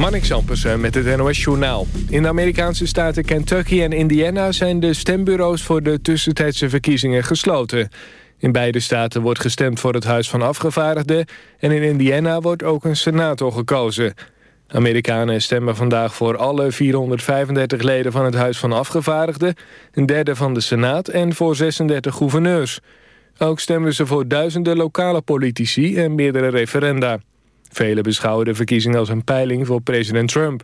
Marnix Ampersen met het NOS Journaal. In de Amerikaanse staten Kentucky en Indiana... zijn de stembureaus voor de tussentijdse verkiezingen gesloten. In beide staten wordt gestemd voor het Huis van Afgevaardigden... en in Indiana wordt ook een senator gekozen. Amerikanen stemmen vandaag voor alle 435 leden van het Huis van Afgevaardigden... een derde van de Senaat en voor 36 gouverneurs. Ook stemmen ze voor duizenden lokale politici en meerdere referenda. Velen beschouwen de verkiezing als een peiling voor president Trump.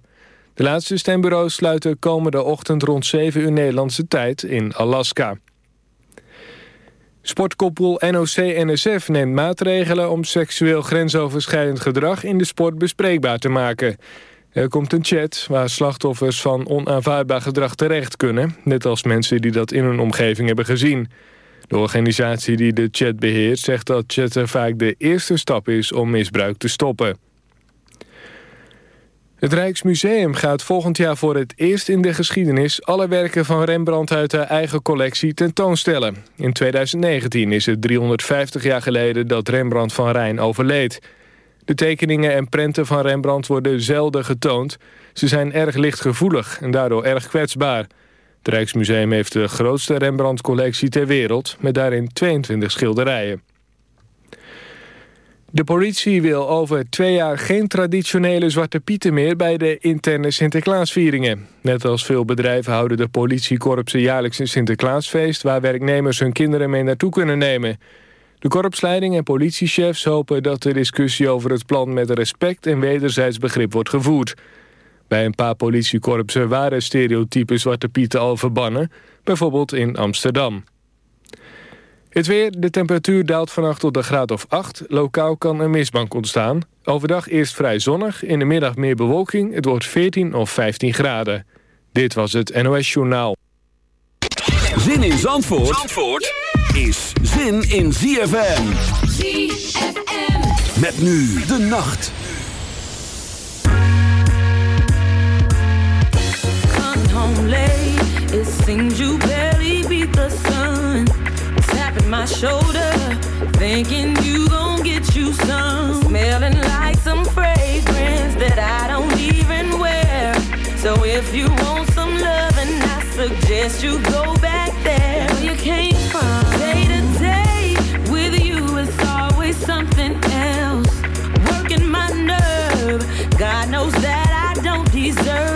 De laatste stembureaus sluiten komende ochtend rond 7 uur Nederlandse tijd in Alaska. Sportkoppel NOC-NSF neemt maatregelen om seksueel grensoverschrijdend gedrag in de sport bespreekbaar te maken. Er komt een chat waar slachtoffers van onaanvaardbaar gedrag terecht kunnen, net als mensen die dat in hun omgeving hebben gezien. De organisatie die de chat beheert zegt dat chatten vaak de eerste stap is om misbruik te stoppen. Het Rijksmuseum gaat volgend jaar voor het eerst in de geschiedenis... alle werken van Rembrandt uit de eigen collectie tentoonstellen. In 2019 is het 350 jaar geleden dat Rembrandt van Rijn overleed. De tekeningen en prenten van Rembrandt worden zelden getoond. Ze zijn erg lichtgevoelig en daardoor erg kwetsbaar. Het Rijksmuseum heeft de grootste Rembrandt-collectie ter wereld... met daarin 22 schilderijen. De politie wil over twee jaar geen traditionele zwarte pieten meer... bij de interne Sinterklaasvieringen. Net als veel bedrijven houden de politiekorpsen jaarlijks een Sinterklaasfeest... waar werknemers hun kinderen mee naartoe kunnen nemen. De korpsleiding en politiechefs hopen dat de discussie over het plan... met respect en wederzijds begrip wordt gevoerd... Bij een paar politiekorpsen waren stereotype Zwarte Pieten al verbannen, bijvoorbeeld in Amsterdam. Het weer, de temperatuur daalt vannacht tot een graad of 8. Lokaal kan een mistbank ontstaan. Overdag eerst vrij zonnig, in de middag meer bewolking. Het wordt 14 of 15 graden. Dit was het NOS Journaal. Zin in Zandvoort, Zandvoort is zin in ZFM. ZFM. Met nu de nacht. Late. It seems you barely beat the sun. Tapping my shoulder, thinking you gon' get you some. Smelling like some fragrance that I don't even wear. So if you want some love, and I suggest you go back there where you came from. Day to day with you is always something else. Working my nerve, God knows that I don't deserve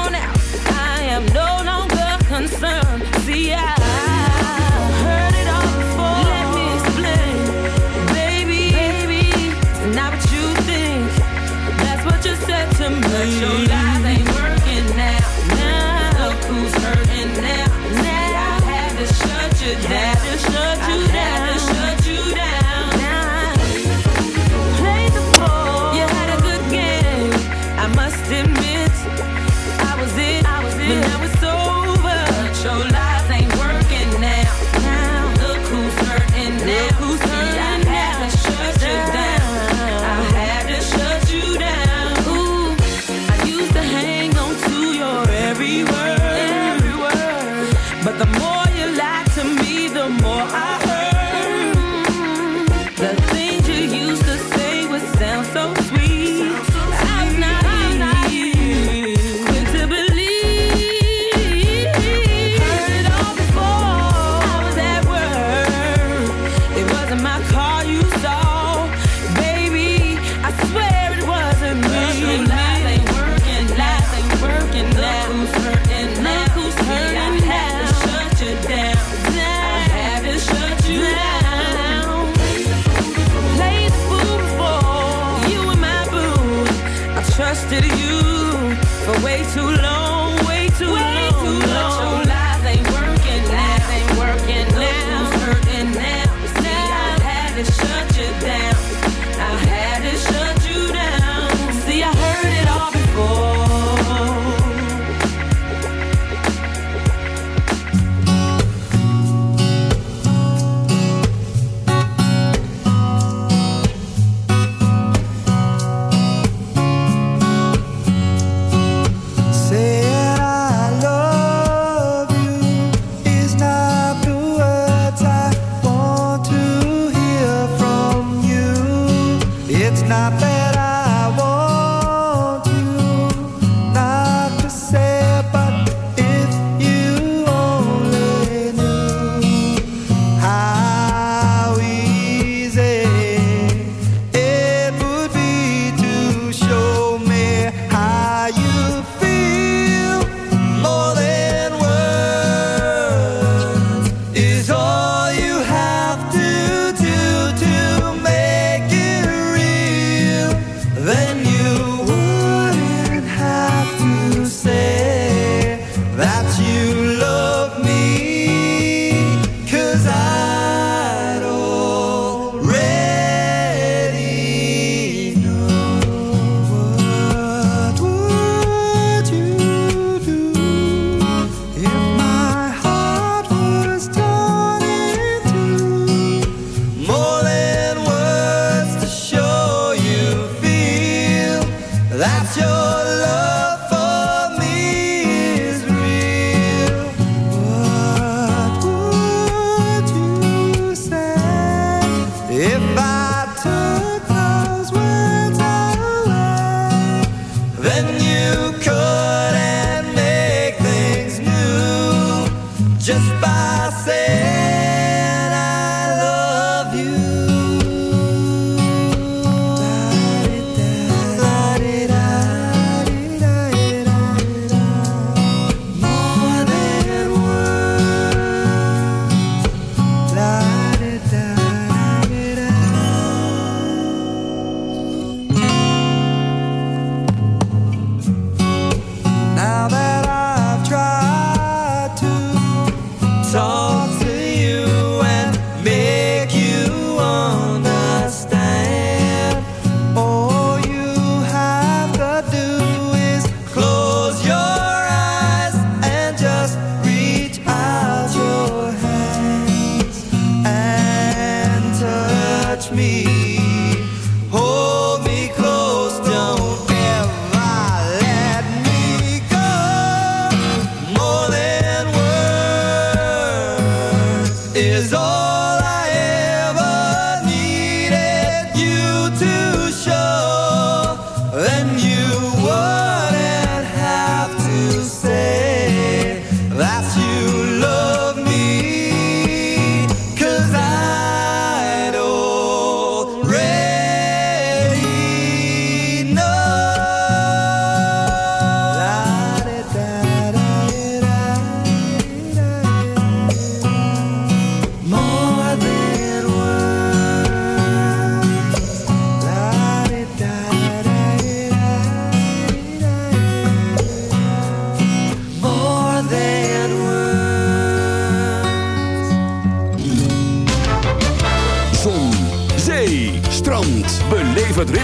out, I am no See, I heard it all before. Let me explain, baby. Not what you think. That's what you said to me.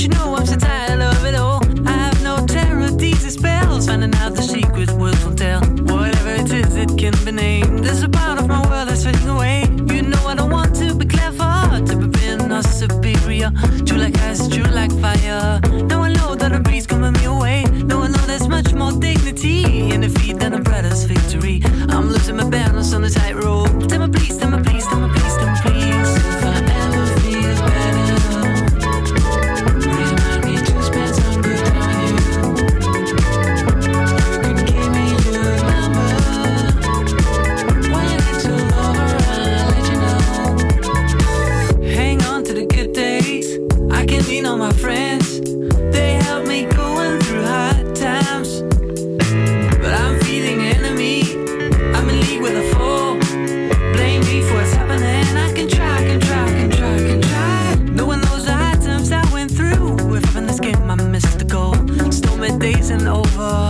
You know I'm so tired of it all? I have no terror, these spells. Finding out the secret words will tell. Whatever it is, it can be named. There's a part of my world that's fading away. You know I don't want to be clever, to be being or superior. True like ice, true like fire. Now I know that a breeze coming me away. Now I know there's much more dignity in defeat than a brother's victory. I'm losing my balance on the tightrope. Tell and over.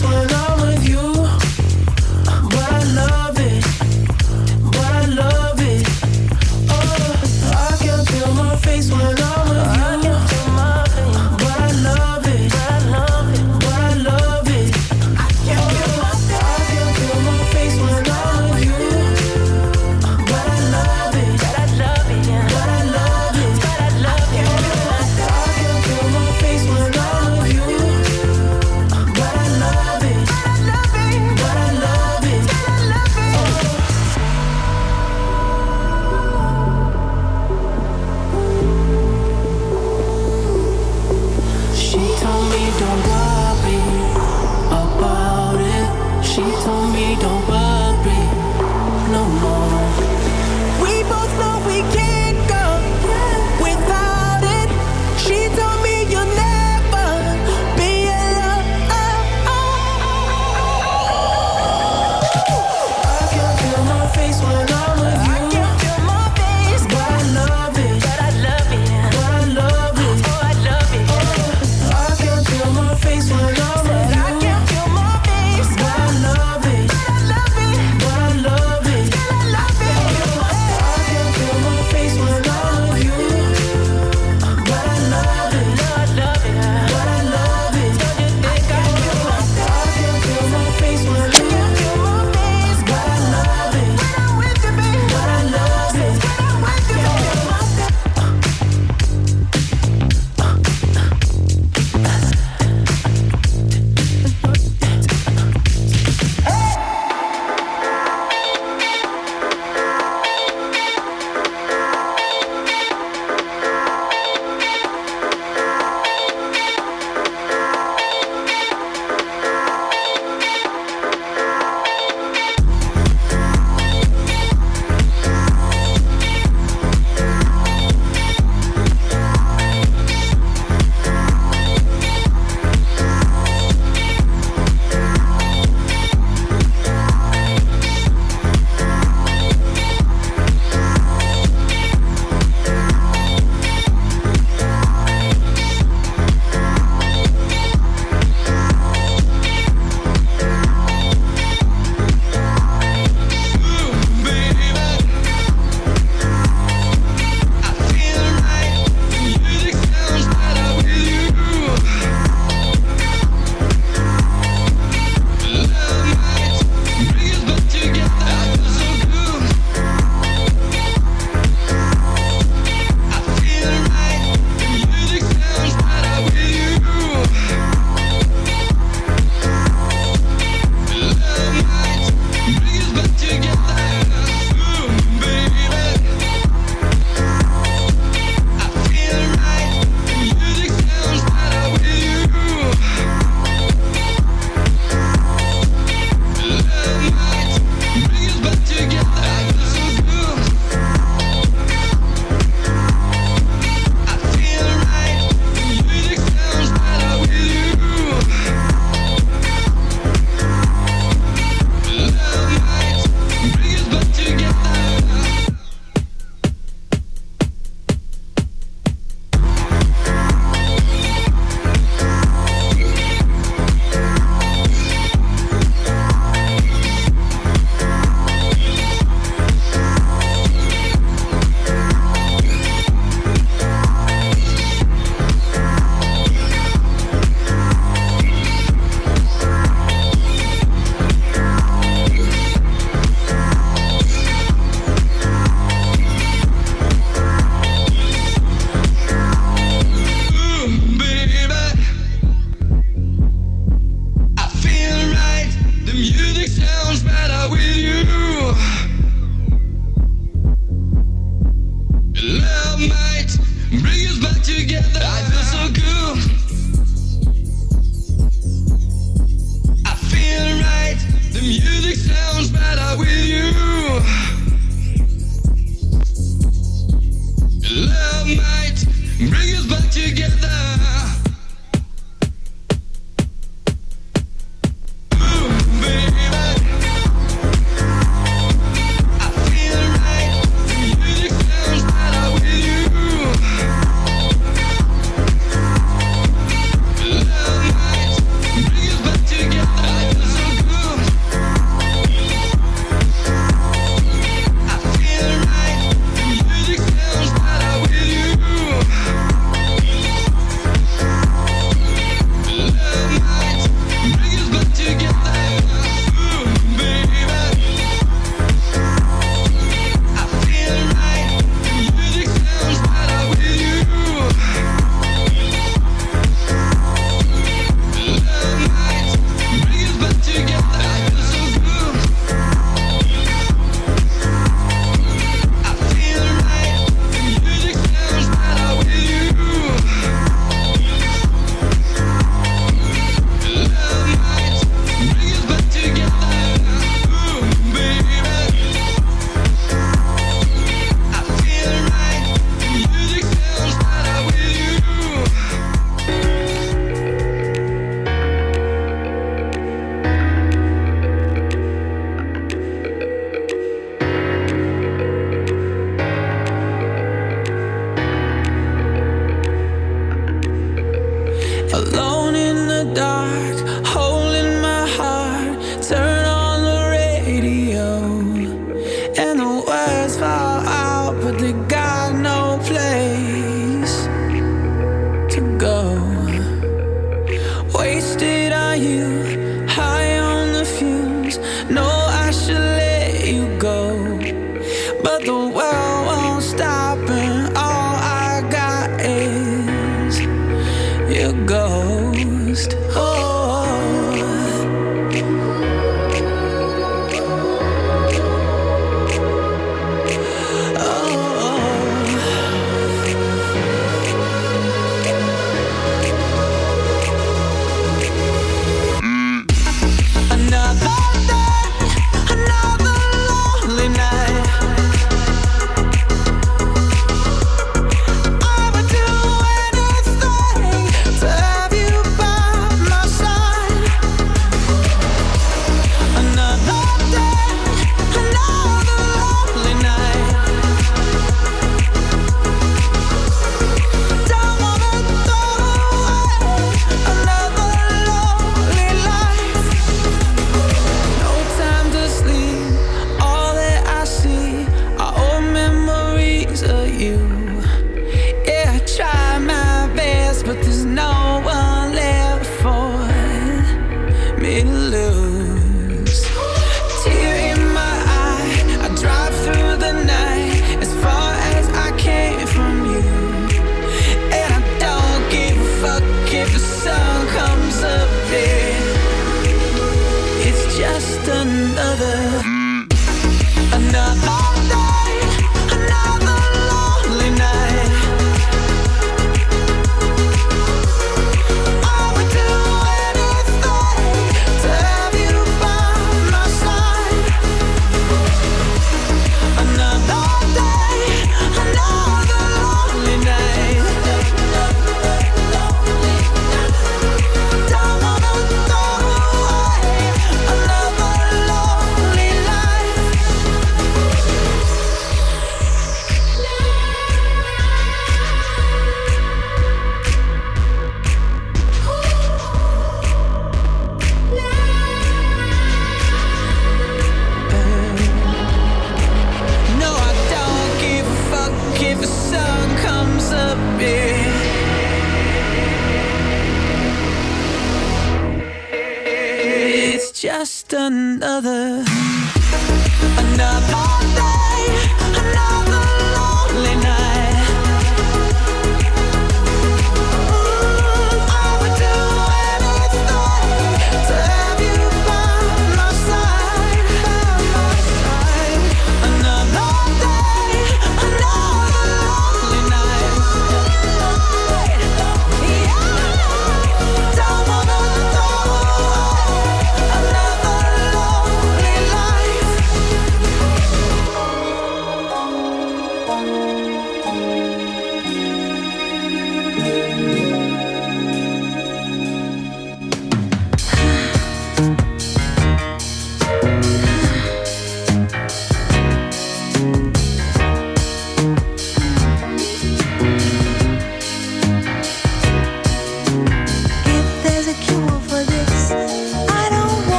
this one.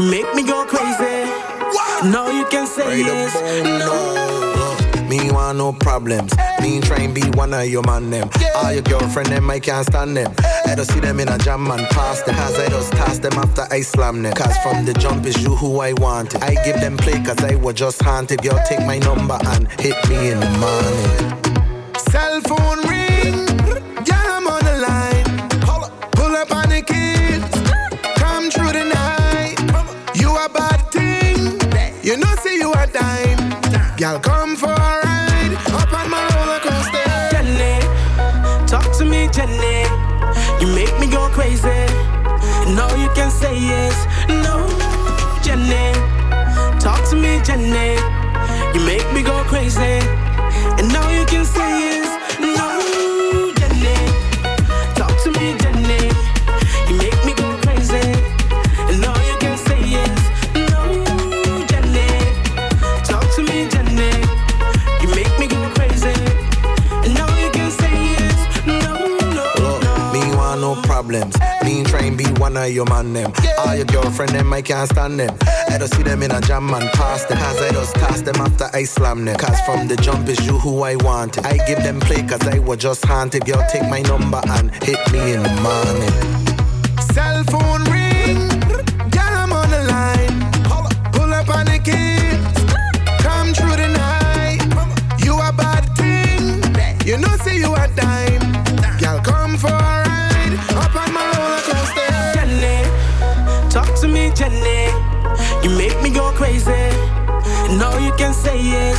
You make me go crazy. No, you can say yes. No. Me want no problems. Me try and be one of your man them. All your girlfriend them, I can't stand them. Eh. I don't see them in a jam and pass them. Cause I just toss them after I slam them. Cause from the jump is you who I wanted. I give them play cause I was just haunted. Girl, take my number and hit me in the morning. Cell phone Girl, come for a ride. Up on my roller coaster. Jenny, talk to me, Jenny. You make me go crazy. No, you can say yes. No, Jenny, talk to me, Jenny. One of your man them. All your girlfriend them, I can't stand them. I don't see them in a jam and pass them. Cause I just toss them after I slam them. Cause from the jump is you who I wanted. I give them play cause I was just haunted. Girl, take my number and hit me in the morning. No, you can say yes.